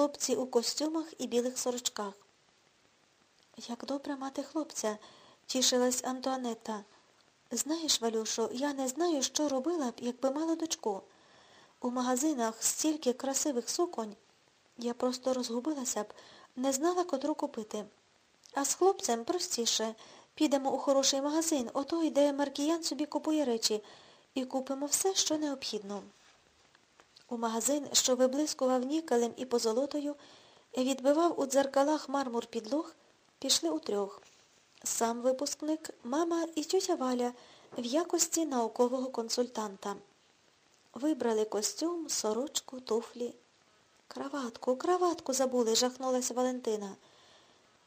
хлопці у костюмах і білих сорочках. Як добре мати хлопця, тішилась Антуанетта. Знаєш, Валюшо, я не знаю, що робила б, якби мала дочку. У магазинах стільки красивих суконь. Я просто розгубилася б, не знала, котру купити. А з хлопцем простіше. Підемо у хороший магазин, отой, де Маркіян собі купує речі, і купимо все, що необхідно. У магазин, що виблискував нікелем і позолотою, відбивав у дзеркалах мармур підлог, пішли утрьох. Сам випускник, мама і тютя Валя в якості наукового консультанта. Вибрали костюм, сорочку, туфлі. Краватку, краватку забули, жахнулася Валентина.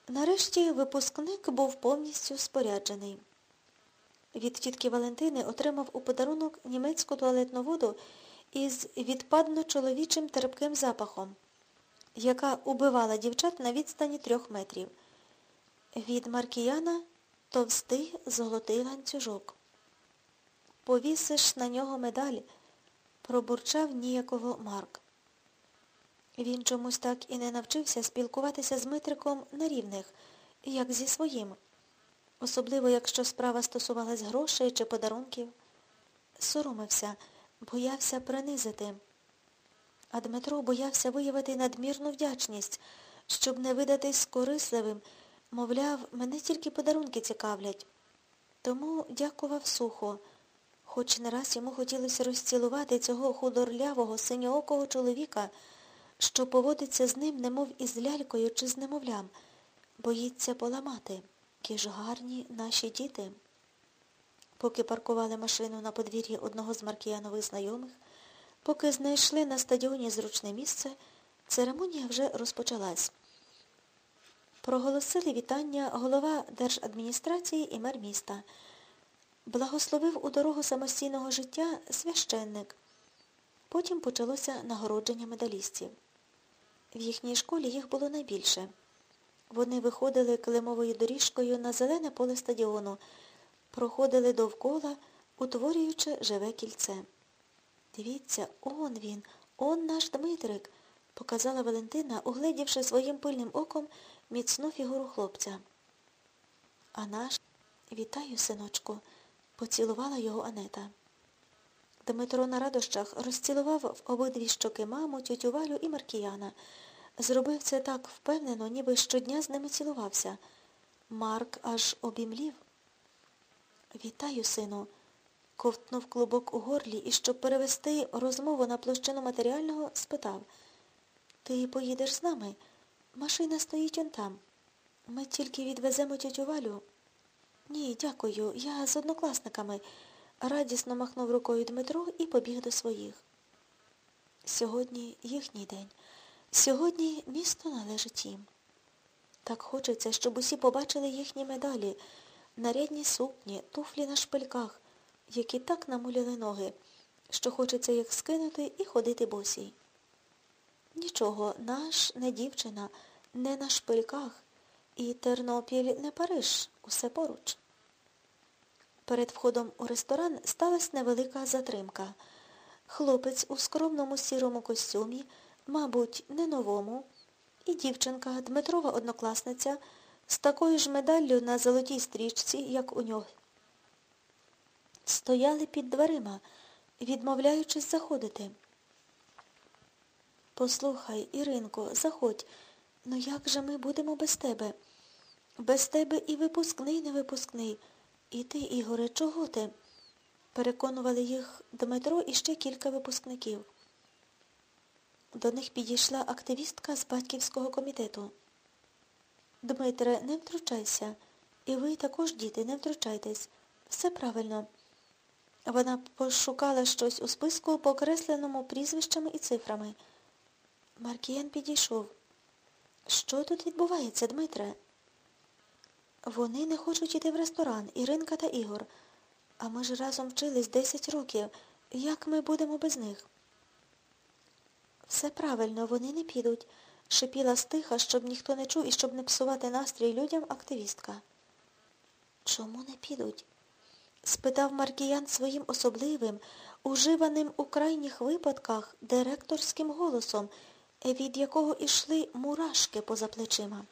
Нарешті випускник був повністю споряджений. Від тітки Валентини отримав у подарунок німецьку туалетну воду із відпадно-чоловічим терпким запахом, яка убивала дівчат на відстані трьох метрів. Від Маркіяна товстий золотий ланцюжок. Повісиш на нього медаль, пробурчав ніяково Марк. Він чомусь так і не навчився спілкуватися з Митриком на рівних, як зі своїм, особливо, якщо справа стосувалась грошей чи подарунків. Соромився, боявся принизити. А Дмитро боявся виявити надмірну вдячність, щоб не видатись корисливим, мовляв, мене тільки подарунки цікавлять. Тому дякував сухо, хоч не раз йому хотілося розцілувати цього худорлявого, синьоокого чоловіка, що поводиться з ним, немов із лялькою чи з немовлям, боїться поламати. Які ж гарні наші діти. Поки паркували машину на подвір'ї одного з маркіянових знайомих, поки знайшли на стадіоні зручне місце, церемонія вже розпочалась. Проголосили вітання голова держадміністрації і мер міста. Благословив у дорогу самостійного життя священник. Потім почалося нагородження медалістів. В їхній школі їх було найбільше. Вони виходили килимовою доріжкою на зелене поле стадіону, проходили довкола, утворюючи живе кільце. Дивіться, он він, он наш Дмитрик, показала Валентина, угледівши своїм пильним оком міцну фігуру хлопця. А наш, вітаю, синочку, поцілувала його Анета. Дмитро на радощах розцілував в обидві щоки маму, тютю Валю і Маркіяна. Зробив це так впевнено, ніби щодня з ними цілувався. Марк аж обімлів. Вітаю, сину, ковтнув клубок у горлі і, щоб перевести розмову на площину матеріального, спитав. Ти поїдеш з нами? Машина стоїть он там. Ми тільки відвеземо тютю Валю. Ні, дякую, я з однокласниками. Радісно махнув рукою Дмитро і побіг до своїх. Сьогодні їхній день. Сьогодні місто належить їм. Так хочеться, щоб усі побачили їхні медалі, нарядні сукні, туфлі на шпильках, які так намуляли ноги, що хочеться їх скинути і ходити босій. Нічого, наш не дівчина, не на шпильках, і Тернопіль не Париж, усе поруч. Перед входом у ресторан сталася невелика затримка. Хлопець у скромному сірому костюмі, мабуть, не новому, і дівчинка, Дмитрова однокласниця, з такою ж медаллю на золотій стрічці, як у нього. Стояли під дверима, відмовляючись заходити. Послухай, Іринко, заходь, ну як же ми будемо без тебе? Без тебе і випускний, не випускний. І ти, Ігоре, чого ти? Переконували їх Дмитро і ще кілька випускників. До них підійшла активістка з батьківського комітету. Дмитре, не втручайся. І ви також, діти, не втручайтесь. Все правильно. Вона пошукала щось у списку, покресленому прізвищами і цифрами. Маркіян підійшов. Що тут відбувається, Дмитре? Вони не хочуть іти в ресторан, Іринка та Ігор. А ми ж разом вчились 10 років. Як ми будемо без них? Все правильно, вони не підуть, шипіла стиха, щоб ніхто не чув і щоб не псувати настрій людям активістка. Чому не підуть? спитав Маркіян своїм особливим, уживаним у крайніх випадках директорським голосом, від якого йшли мурашки поза плечима.